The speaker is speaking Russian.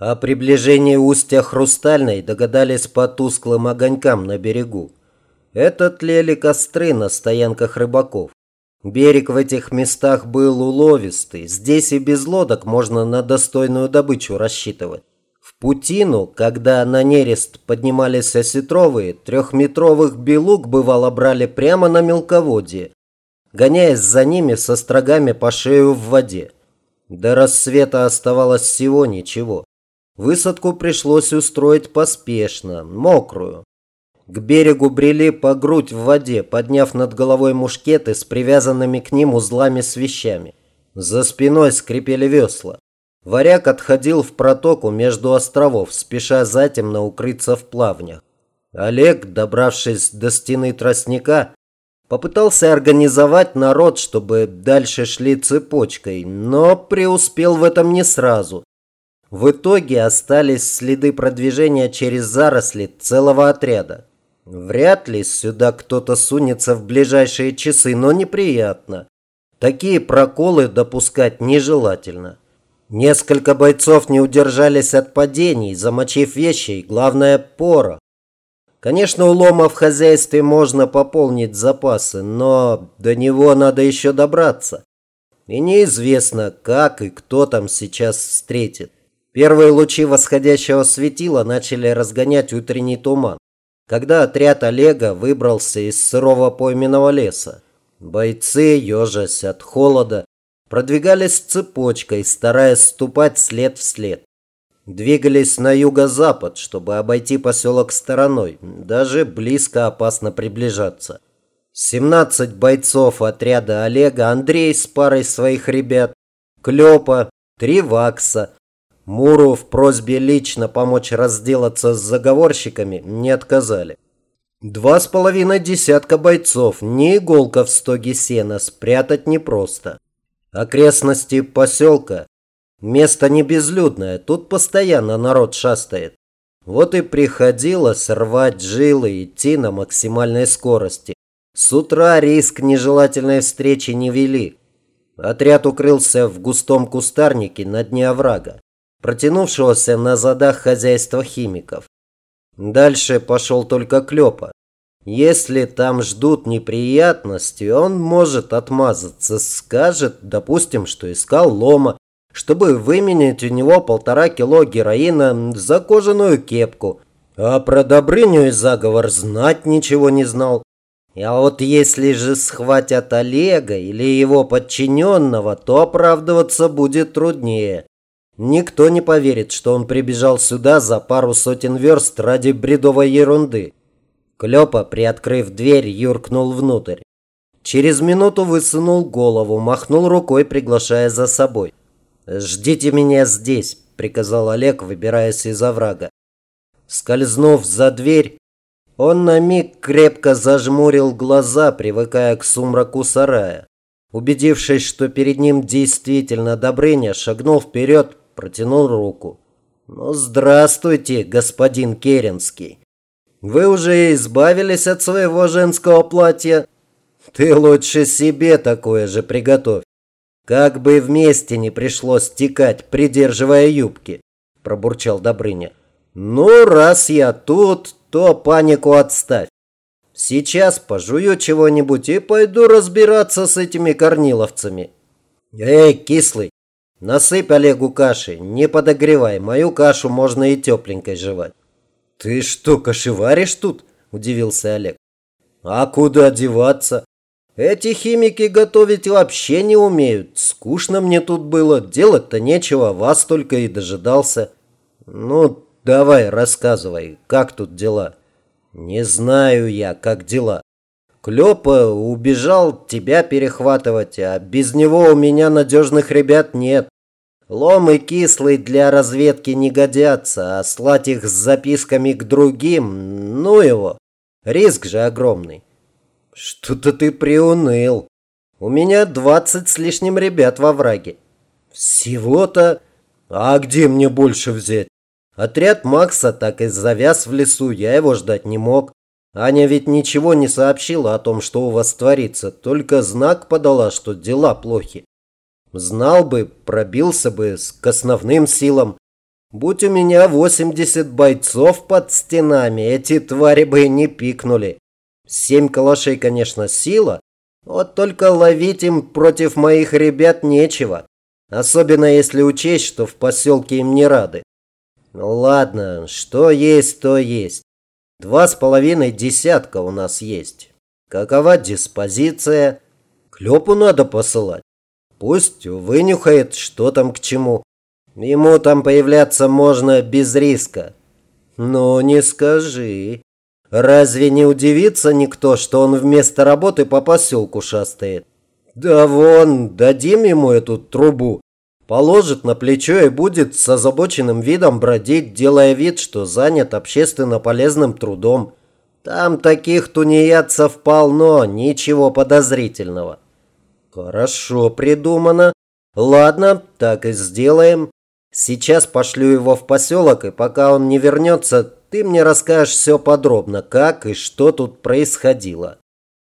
О приближении устья Хрустальной догадались по тусклым огонькам на берегу. Это тлели костры на стоянках рыбаков. Берег в этих местах был уловистый. Здесь и без лодок можно на достойную добычу рассчитывать. В путину, когда на нерест поднимались осетровые, трехметровых белуг бывало брали прямо на мелководье, гоняясь за ними со строгами по шею в воде. До рассвета оставалось всего ничего. Высадку пришлось устроить поспешно, мокрую. К берегу брели по грудь в воде, подняв над головой мушкеты с привязанными к ним узлами с вещами. За спиной скрипели весла. Варяг отходил в протоку между островов, спеша затемно укрыться в плавнях. Олег, добравшись до стены тростника, попытался организовать народ, чтобы дальше шли цепочкой, но преуспел в этом не сразу. В итоге остались следы продвижения через заросли целого отряда. Вряд ли сюда кто-то сунется в ближайшие часы, но неприятно. Такие проколы допускать нежелательно. Несколько бойцов не удержались от падений, замочив вещи и, главное, пора. Конечно, у лома в хозяйстве можно пополнить запасы, но до него надо еще добраться. И неизвестно, как и кто там сейчас встретит. Первые лучи восходящего светила начали разгонять утренний туман, когда отряд Олега выбрался из сырого пойменного леса. Бойцы, ежась от холода, продвигались цепочкой, стараясь ступать след в след. Двигались на юго-запад, чтобы обойти поселок стороной. Даже близко опасно приближаться. 17 бойцов отряда Олега, Андрей с парой своих ребят, Клёпа, три вакса, Муру в просьбе лично помочь разделаться с заговорщиками не отказали. Два с половиной десятка бойцов, не иголка в стоге сена, спрятать непросто. Окрестности поселка. Место не безлюдное, тут постоянно народ шастает. Вот и приходилось рвать жилы и идти на максимальной скорости. С утра риск нежелательной встречи не вели. Отряд укрылся в густом кустарнике на дне оврага протянувшегося на задах хозяйства химиков. Дальше пошел только Клёпа. Если там ждут неприятности, он может отмазаться, скажет, допустим, что искал лома, чтобы выменять у него полтора кило героина за кожаную кепку. А про Добрыню и заговор знать ничего не знал. А вот если же схватят Олега или его подчиненного, то оправдываться будет труднее. Никто не поверит, что он прибежал сюда за пару сотен верст ради бредовой ерунды. Клёпа, приоткрыв дверь, юркнул внутрь. Через минуту высунул голову, махнул рукой, приглашая за собой. «Ждите меня здесь», – приказал Олег, выбираясь из оврага. Скользнув за дверь, он на миг крепко зажмурил глаза, привыкая к сумраку сарая. Убедившись, что перед ним действительно Добрыня, шагнул вперед, протянул руку. «Ну, здравствуйте, господин Керенский. Вы уже избавились от своего женского платья? Ты лучше себе такое же приготовь. Как бы вместе не пришлось текать, придерживая юбки», – пробурчал Добрыня. «Ну, раз я тут, то панику отставь. Сейчас пожую чего-нибудь и пойду разбираться с этими корниловцами». «Эй, кислый, Насыпь Олегу каши, не подогревай, мою кашу можно и тепленькой жевать. Ты что, кашеваришь тут? Удивился Олег. А куда деваться? Эти химики готовить вообще не умеют. Скучно мне тут было, делать-то нечего, вас только и дожидался. Ну, давай, рассказывай, как тут дела? Не знаю я, как дела. Клёпа убежал тебя перехватывать, а без него у меня надежных ребят нет. Лом и кислый для разведки не годятся, а слать их с записками к другим, ну его, риск же огромный. Что-то ты приуныл. У меня двадцать с лишним ребят во враге. Всего-то? А где мне больше взять? Отряд Макса так и завяз в лесу, я его ждать не мог. Аня ведь ничего не сообщила о том, что у вас творится, только знак подала, что дела плохи. Знал бы, пробился бы к основным силам. Будь у меня 80 бойцов под стенами, эти твари бы не пикнули. Семь калашей, конечно, сила, вот только ловить им против моих ребят нечего. Особенно если учесть, что в поселке им не рады. Ну ладно, что есть, то есть. Два с половиной десятка у нас есть. Какова диспозиция? Клёпу надо посылать. Пусть вынюхает, что там к чему. Ему там появляться можно без риска. Но не скажи. Разве не удивится никто, что он вместо работы по поселку шастает? Да вон, дадим ему эту трубу. Положит на плечо и будет с озабоченным видом бродить, делая вид, что занят общественно полезным трудом. Там таких тунеядцев полно, ничего подозрительного. Хорошо придумано. Ладно, так и сделаем. Сейчас пошлю его в поселок, и пока он не вернется, ты мне расскажешь все подробно, как и что тут происходило.